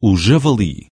o javali.